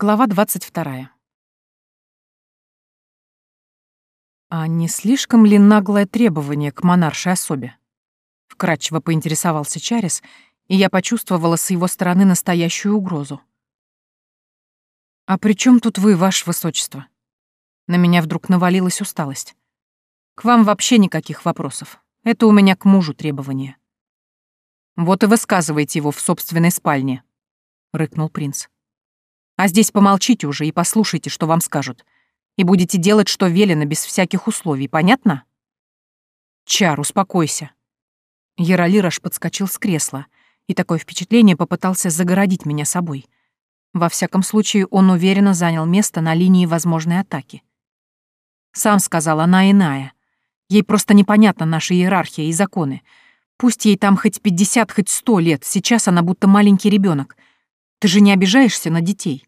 Глава 22. А не слишком ли наглое требование к монаршей особе? Вкратчиво поинтересовался Чарис, и я почувствовала с его стороны настоящую угрозу. «А при чем тут вы, ваше высочество?» На меня вдруг навалилась усталость. «К вам вообще никаких вопросов. Это у меня к мужу требование». «Вот и высказывайте его в собственной спальне», — рыкнул принц. «А здесь помолчите уже и послушайте, что вам скажут и будете делать, что велено, без всяких условий, понятно? Чар, успокойся. Яролир аж подскочил с кресла, и такое впечатление попытался загородить меня собой. Во всяком случае, он уверенно занял место на линии возможной атаки. Сам сказал, она иная. Ей просто непонятна наша иерархия и законы. Пусть ей там хоть пятьдесят, хоть сто лет, сейчас она будто маленький ребенок. Ты же не обижаешься на детей.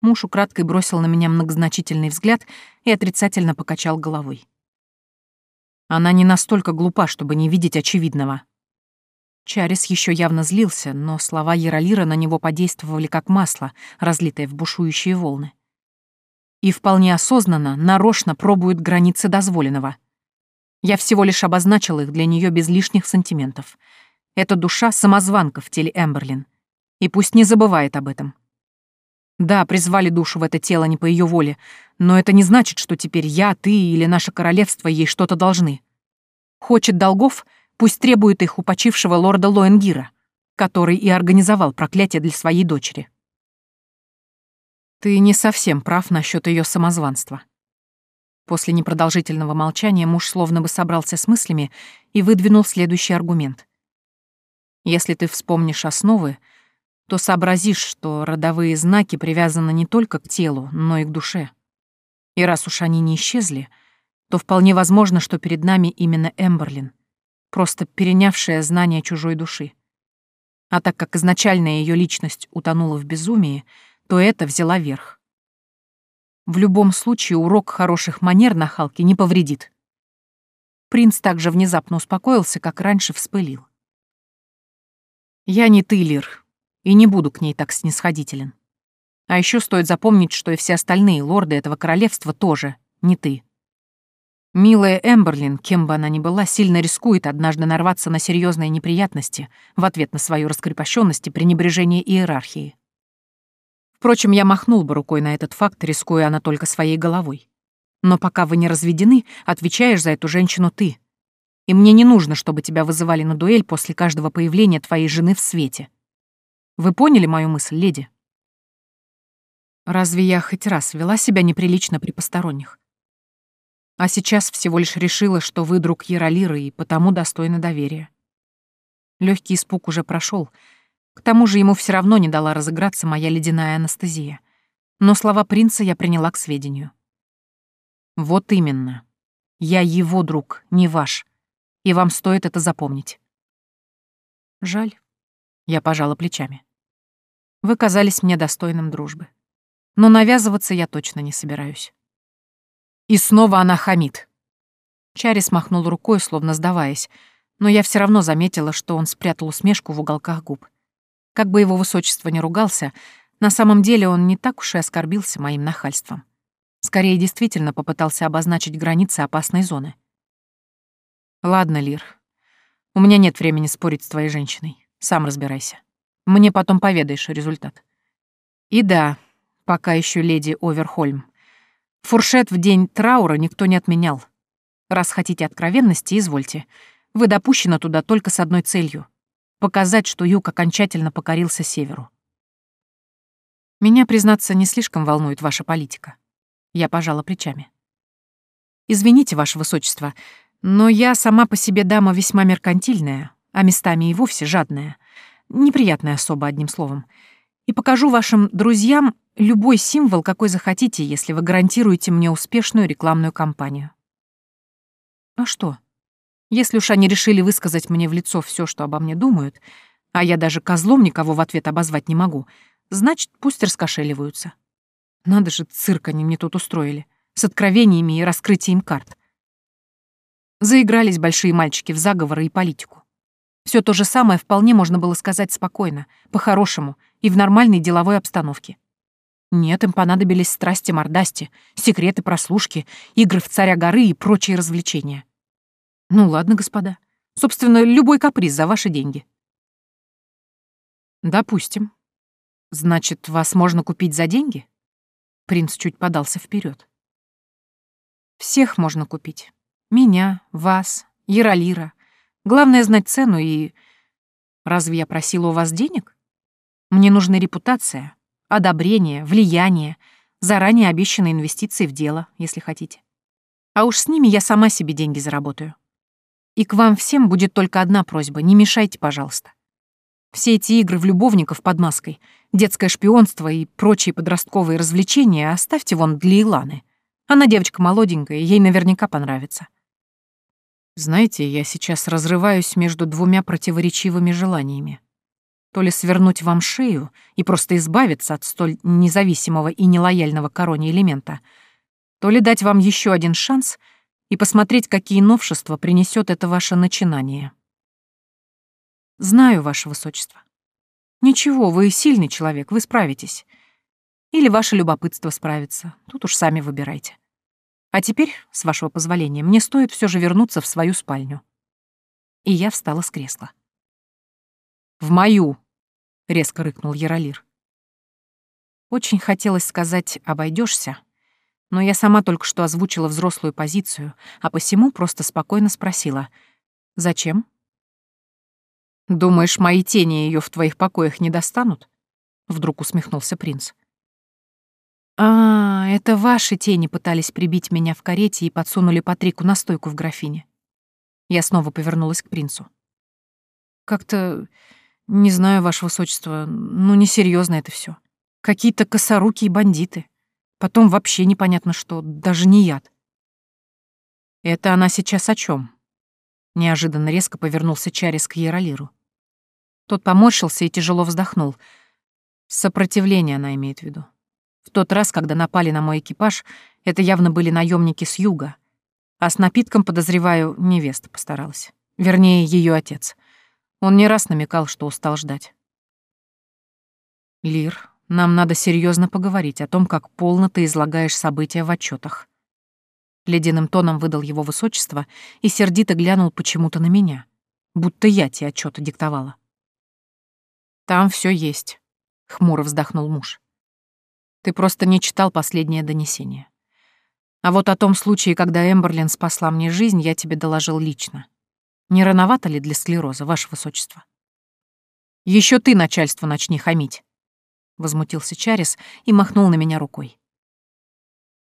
Муж украдкой бросил на меня многозначительный взгляд и отрицательно покачал головой. Она не настолько глупа, чтобы не видеть очевидного. Чарис еще явно злился, но слова Яролира на него подействовали как масло, разлитое в бушующие волны. И вполне осознанно, нарочно пробует границы дозволенного. Я всего лишь обозначил их для нее без лишних сантиментов. Эта душа — самозванка в теле Эмберлин. И пусть не забывает об этом. Да, призвали душу в это тело не по ее воле, но это не значит, что теперь я, ты или наше королевство ей что-то должны. Хочет долгов, пусть требует их у почившего лорда Лоэнгира, который и организовал проклятие для своей дочери. Ты не совсем прав насчет ее самозванства. После непродолжительного молчания муж словно бы собрался с мыслями и выдвинул следующий аргумент. Если ты вспомнишь основы, то сообразишь, что родовые знаки привязаны не только к телу, но и к душе. И раз уж они не исчезли, то вполне возможно, что перед нами именно Эмберлин, просто перенявшая знания чужой души. А так как изначальная ее личность утонула в безумии, то это взяла верх. В любом случае урок хороших манер на Халке не повредит. Принц также внезапно успокоился, как раньше вспылил. «Я не ты, Лир и не буду к ней так снисходителен. А еще стоит запомнить, что и все остальные лорды этого королевства тоже не ты. Милая Эмберлин, кем бы она ни была, сильно рискует однажды нарваться на серьезные неприятности в ответ на свою раскрепощенность и пренебрежение иерархии. Впрочем, я махнул бы рукой на этот факт, рискуя она только своей головой. Но пока вы не разведены, отвечаешь за эту женщину ты. И мне не нужно, чтобы тебя вызывали на дуэль после каждого появления твоей жены в свете. Вы поняли мою мысль, леди? Разве я хоть раз вела себя неприлично при посторонних? А сейчас всего лишь решила, что вы друг Яролира и потому достойны доверия. Легкий испуг уже прошел. К тому же ему все равно не дала разыграться моя ледяная анестезия. Но слова принца я приняла к сведению. Вот именно. Я его друг, не ваш. И вам стоит это запомнить. Жаль. Я пожала плечами. Вы казались мне достойным дружбы. Но навязываться я точно не собираюсь. И снова она хамит. Чари смахнул рукой, словно сдаваясь, но я все равно заметила, что он спрятал усмешку в уголках губ. Как бы его высочество не ругался, на самом деле он не так уж и оскорбился моим нахальством. Скорее, действительно попытался обозначить границы опасной зоны. «Ладно, Лир, у меня нет времени спорить с твоей женщиной. Сам разбирайся. Мне потом поведаешь результат. И да, пока еще леди Оверхольм. Фуршет в день траура никто не отменял. Раз хотите откровенности, извольте. Вы допущены туда только с одной целью — показать, что юг окончательно покорился северу. Меня, признаться, не слишком волнует ваша политика. Я пожала плечами. Извините, ваше высочество, но я сама по себе дама весьма меркантильная, а местами и вовсе жадная — Неприятная особа, одним словом. И покажу вашим друзьям любой символ, какой захотите, если вы гарантируете мне успешную рекламную кампанию. А что? Если уж они решили высказать мне в лицо все, что обо мне думают, а я даже козлом никого в ответ обозвать не могу, значит, пусть раскошеливаются. Надо же, цирк они мне тут устроили, с откровениями и раскрытием карт. Заигрались большие мальчики в заговоры и политику. Все то же самое вполне можно было сказать спокойно, по-хорошему и в нормальной деловой обстановке. Нет, им понадобились страсти-мордасти, секреты прослушки, игры в царя горы и прочие развлечения. Ну ладно, господа. Собственно, любой каприз за ваши деньги. Допустим. Значит, вас можно купить за деньги? Принц чуть подался вперед. Всех можно купить. Меня, вас, Яролира. Главное знать цену и... Разве я просила у вас денег? Мне нужна репутация, одобрение, влияние, заранее обещанные инвестиции в дело, если хотите. А уж с ними я сама себе деньги заработаю. И к вам всем будет только одна просьба — не мешайте, пожалуйста. Все эти игры в любовников под маской, детское шпионство и прочие подростковые развлечения оставьте вон для Иланы. Она девочка молоденькая, ей наверняка понравится. Знаете, я сейчас разрываюсь между двумя противоречивыми желаниями то ли свернуть вам шею и просто избавиться от столь независимого и нелояльного короне элемента, то ли дать вам еще один шанс и посмотреть, какие новшества принесет это ваше начинание. Знаю, ваше высочество. Ничего, вы сильный человек, вы справитесь. Или ваше любопытство справится, тут уж сами выбирайте. А теперь, с вашего позволения, мне стоит все же вернуться в свою спальню. И я встала с кресла. «В мою!» — резко рыкнул Яролир. Очень хотелось сказать «обойдешься», но я сама только что озвучила взрослую позицию, а посему просто спокойно спросила «Зачем?» «Думаешь, мои тени ее в твоих покоях не достанут?» — вдруг усмехнулся принц. «А, это ваши тени пытались прибить меня в карете и подсунули Патрику настойку в графине». Я снова повернулась к принцу. «Как-то «Не знаю, ваше высочество, ну несерьезно это все. Какие-то косоруки и бандиты. Потом вообще непонятно что, даже не яд». «Это она сейчас о чем? Неожиданно резко повернулся Чарис к Яролиру. Тот поморщился и тяжело вздохнул. Сопротивление она имеет в виду. В тот раз, когда напали на мой экипаж, это явно были наемники с юга. А с напитком, подозреваю, невеста постаралась. Вернее, ее отец — он не раз намекал, что устал ждать. «Лир, нам надо серьезно поговорить о том, как полно ты излагаешь события в отчетах. Ледяным тоном выдал его высочество и сердито глянул почему-то на меня, будто я те отчеты диктовала. «Там все есть», — хмуро вздохнул муж. «Ты просто не читал последнее донесение. А вот о том случае, когда Эмберлин спасла мне жизнь, я тебе доложил лично. Не рановато ли для склероза, ваше высочество? Еще ты, начальство, начни хамить. Возмутился Чарис и махнул на меня рукой.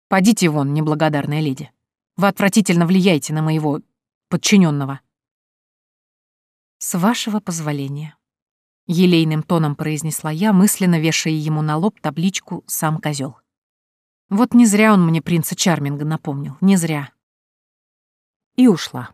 Подите вон, неблагодарная леди. Вы отвратительно влияете на моего подчиненного. С вашего позволения. Елейным тоном произнесла я, мысленно вешая ему на лоб табличку «Сам козел. Вот не зря он мне принца Чарминга напомнил, не зря. И ушла.